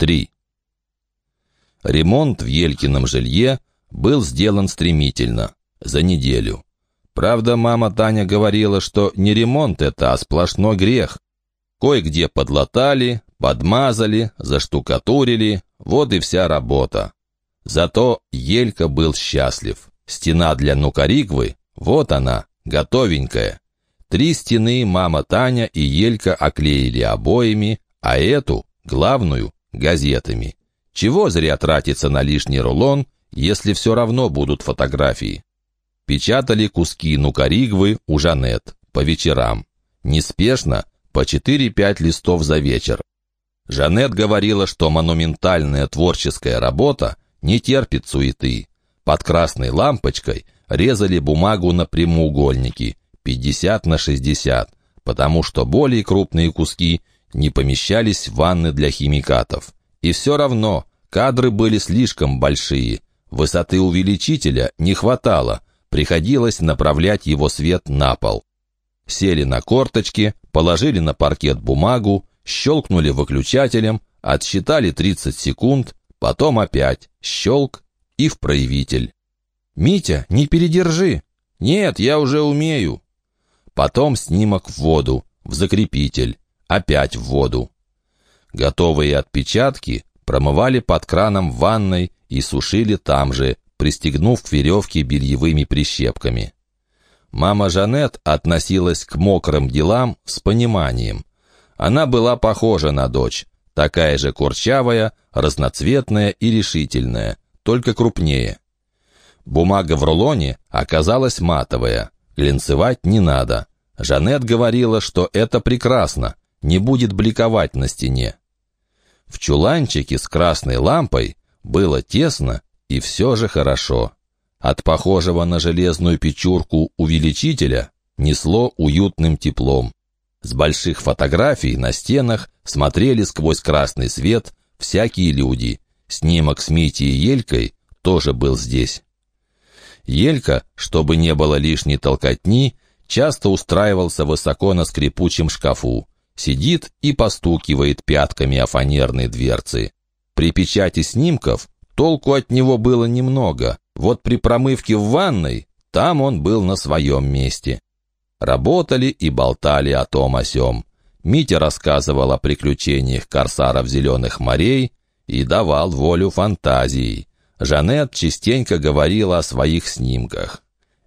3. Ремонт в Елькином жилье был сделан стремительно, за неделю. Правда, мама Таня говорила, что не ремонт это, а сплошной грех. Кое-где подлатали, подмазали, заштукатурили, вот и вся работа. Зато Елька был счастлив. Стена для Нукаригвы, вот она, готовенькая. Три стены мама Таня и Елька оклеили обоями, а эту, главную, газетами. Чего зря тратиться на лишний рулон, если все равно будут фотографии? Печатали куски нукаригвы у Жанет по вечерам. Неспешно, по 4-5 листов за вечер. Жанет говорила, что монументальная творческая работа не терпит суеты. Под красной лампочкой резали бумагу на прямоугольники 50 на 60, потому что более крупные куски не помещались ванны для химикатов. И все равно кадры были слишком большие, высоты увеличителя не хватало, приходилось направлять его свет на пол. Сели на корточки, положили на паркет бумагу, щелкнули выключателем, отсчитали 30 секунд, потом опять щелк и в проявитель. «Митя, не передержи!» «Нет, я уже умею!» Потом снимок в воду, в закрепитель опять в воду. Готовые отпечатки промывали под краном в ванной и сушили там же, пристегнув к веревке бельевыми прищепками. Мама Жанет относилась к мокрым делам с пониманием. Она была похожа на дочь, такая же курчавая, разноцветная и решительная, только крупнее. Бумага в рулоне оказалась матовая, глинцевать не надо. Жанет говорила, что это прекрасно, не будет бликовать на стене. В чуланчике с красной лампой было тесно и все же хорошо. От похожего на железную печурку увеличителя несло уютным теплом. С больших фотографий на стенах смотрели сквозь красный свет всякие люди. Снимок с Митей и Елькой тоже был здесь. Елька, чтобы не было лишней толкотни, часто устраивался высоко на скрипучем шкафу сидит и постукивает пятками о фанерные дверцы. При печати снимков толку от него было немного, вот при промывке в ванной там он был на своем месте. Работали и болтали о том о сём. Митя рассказывал о приключениях корсаров зеленых морей и давал волю фантазии. Жанет частенько говорила о своих снимках.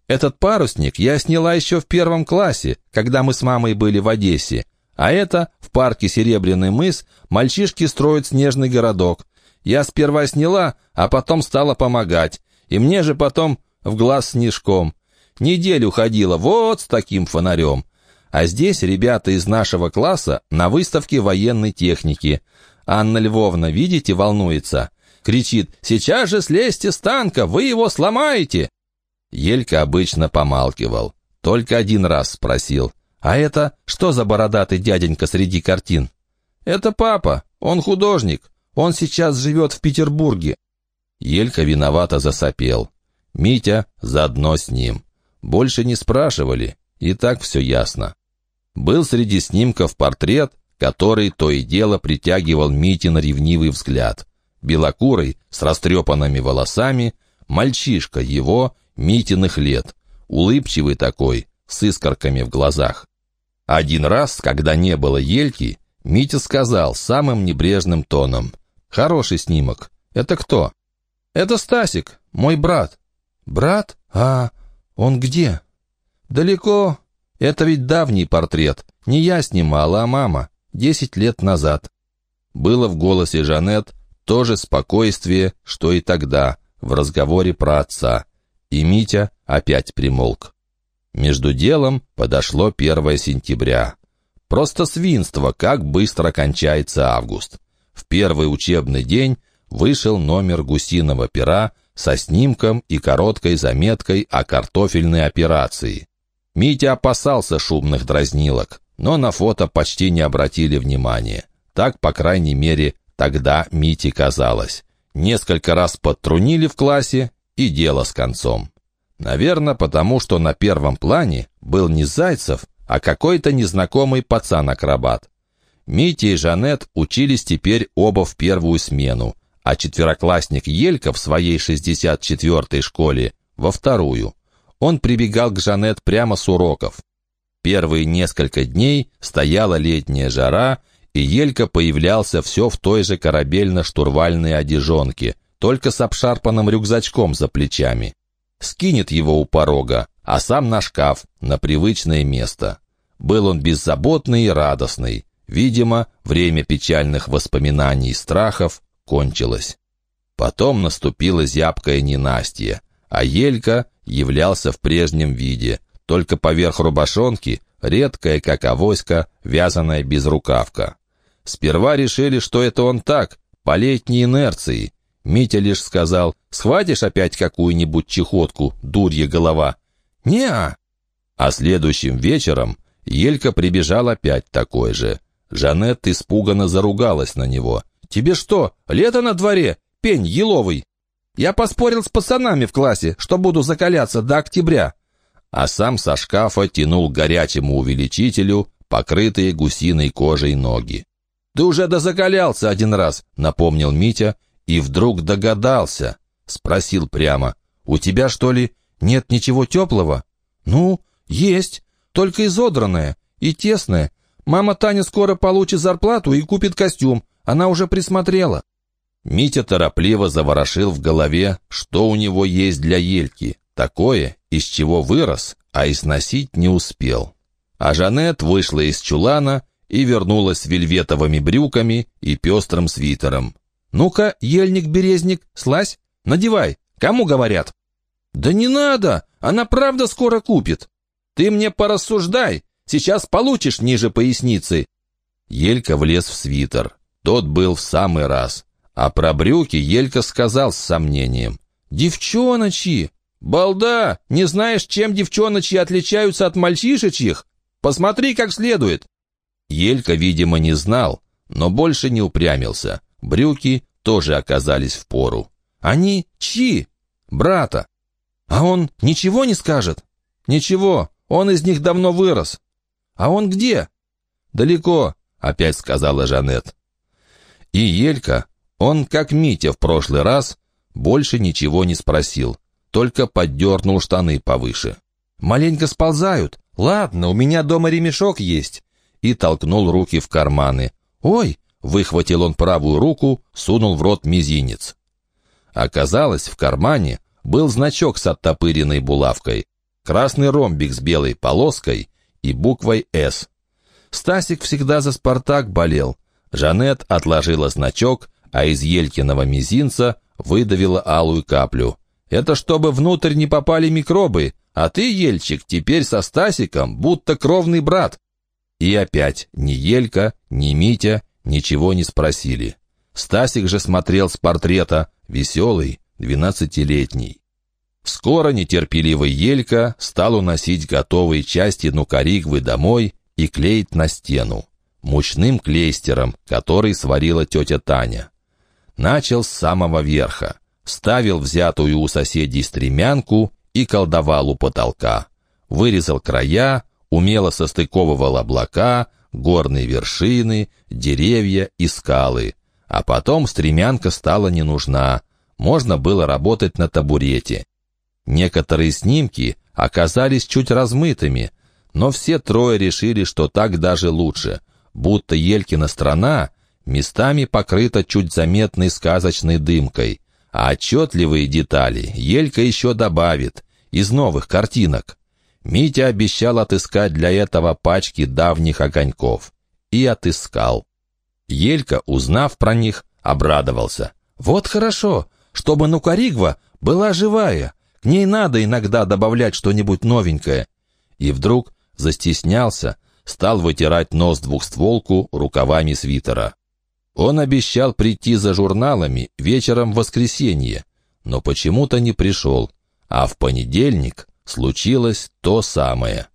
«Этот парусник я сняла еще в первом классе, когда мы с мамой были в Одессе. А это, в парке Серебряный мыс, мальчишки строят снежный городок. Я сперва сняла, а потом стала помогать. И мне же потом в глаз снежком. Неделю ходила вот с таким фонарем. А здесь ребята из нашего класса на выставке военной техники. Анна Львовна, видите, волнуется. Кричит, «Сейчас же слезьте с танка, вы его сломаете!» Елька обычно помалкивал. Только один раз спросил, «А это что за бородатый дяденька среди картин?» «Это папа, он художник, он сейчас живет в Петербурге». Елька виновато засопел. Митя заодно с ним. Больше не спрашивали, и так все ясно. Был среди снимков портрет, который то и дело притягивал Митин ревнивый взгляд. Белокурый, с растрепанными волосами, мальчишка его, Митиных лет, улыбчивый такой, с искорками в глазах. Один раз, когда не было ельки, Митя сказал самым небрежным тоном. «Хороший снимок. Это кто?» «Это Стасик, мой брат». «Брат? А он где?» «Далеко. Это ведь давний портрет. Не я снимала, а мама. Десять лет назад». Было в голосе Жанет то же спокойствие, что и тогда, в разговоре про отца. И Митя опять примолк. Между делом подошло 1 сентября. Просто свинство, как быстро кончается август. В первый учебный день вышел номер гусиного пера со снимком и короткой заметкой о картофельной операции. Митя опасался шумных дразнилок, но на фото почти не обратили внимания. Так, по крайней мере, тогда Мите казалось. Несколько раз подтрунили в классе, и дело с концом. Наверное, потому что на первом плане был не Зайцев, а какой-то незнакомый пацан-акробат. Митя и Жанет учились теперь оба в первую смену, а четвероклассник Елька в своей 64-й школе во вторую. Он прибегал к Жанет прямо с уроков. Первые несколько дней стояла летняя жара, и Елька появлялся все в той же корабельно-штурвальной одежонке, только с обшарпанным рюкзачком за плечами. Скинет его у порога, а сам на шкаф, на привычное место. Был он беззаботный и радостный. Видимо, время печальных воспоминаний и страхов кончилось. Потом наступила зябкое ненастье, а Елька являлся в прежнем виде, только поверх рубашонки редкая, как авоська, вязаная безрукавка. Сперва решили, что это он так, по летней инерции. Митя лишь сказал, «Схватишь опять какую-нибудь чехотку, дурья голова?» «Не-а». А следующим вечером Елька прибежал опять такой же. Жанет испуганно заругалась на него. «Тебе что, лето на дворе? Пень еловый!» «Я поспорил с пацанами в классе, что буду закаляться до октября». А сам со шкафа тянул к горячему увеличителю покрытые гусиной кожей ноги. «Ты уже дозакалялся один раз», — напомнил Митя, и вдруг догадался. Спросил прямо, «У тебя, что ли, нет ничего теплого?» «Ну, есть, только изодранное и тесное. Мама Таня скоро получит зарплату и купит костюм. Она уже присмотрела». Митя торопливо заворошил в голове, что у него есть для Ельки, такое, из чего вырос, а износить не успел. А Жанет вышла из чулана и вернулась с вельветовыми брюками и пестрым свитером. «Ну-ка, ельник-березник, слазь, надевай, кому говорят?» «Да не надо, она правда скоро купит. Ты мне порассуждай, сейчас получишь ниже поясницы». Елька влез в свитер. Тот был в самый раз. А про брюки Елька сказал с сомнением. «Девчоночи! Балда! Не знаешь, чем девчоночи отличаются от мальчишечьих? Посмотри как следует!» Елька, видимо, не знал, но больше не упрямился. Брюки тоже оказались в пору. «Они чьи?» «Брата». «А он ничего не скажет?» «Ничего, он из них давно вырос». «А он где?» «Далеко», — опять сказала Жанет. И Елька, он, как Митя в прошлый раз, больше ничего не спросил, только поддернул штаны повыше. «Маленько сползают. Ладно, у меня дома ремешок есть и толкнул руки в карманы. «Ой!» — выхватил он правую руку, сунул в рот мизинец. Оказалось, в кармане был значок с оттопыренной булавкой, красный ромбик с белой полоской и буквой «С». Стасик всегда за «Спартак» болел. Жанет отложила значок, а из Елькиного мизинца выдавила алую каплю. «Это чтобы внутрь не попали микробы, а ты, Ельчик, теперь со Стасиком, будто кровный брат». И опять ни Елька, ни Митя ничего не спросили. Стасик же смотрел с портрета, веселый, двенадцатилетний. Скоро нетерпеливый Елька стал уносить готовые части нукаригвы домой и клеить на стену. Мучным клейстером, который сварила тетя Таня. Начал с самого верха. Ставил взятую у соседей стремянку и колдовал у потолка. Вырезал края, умело состыковывал облака, горные вершины, деревья и скалы. А потом стремянка стала не нужна. Можно было работать на табурете. Некоторые снимки оказались чуть размытыми, но все трое решили, что так даже лучше, будто Елькина страна местами покрыта чуть заметной сказочной дымкой, а отчетливые детали Елька еще добавит из новых картинок. Митя обещал отыскать для этого пачки давних огоньков. И отыскал. Елька, узнав про них, обрадовался. «Вот хорошо, чтобы Нукаригва была живая. К ней надо иногда добавлять что-нибудь новенькое». И вдруг застеснялся, стал вытирать нос двухстволку рукавами свитера. Он обещал прийти за журналами вечером в воскресенье, но почему-то не пришел, а в понедельник случилось то самое.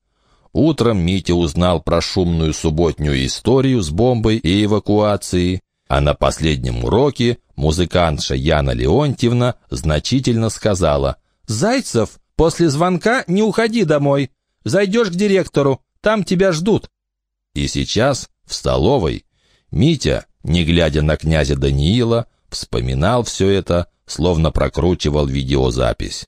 Утром Митя узнал про шумную субботнюю историю с бомбой и эвакуацией, а на последнем уроке музыкантша Яна Леонтьевна значительно сказала «Зайцев, после звонка не уходи домой. Зайдешь к директору, там тебя ждут». И сейчас в столовой Митя, не глядя на князя Даниила, вспоминал все это, словно прокручивал видеозапись.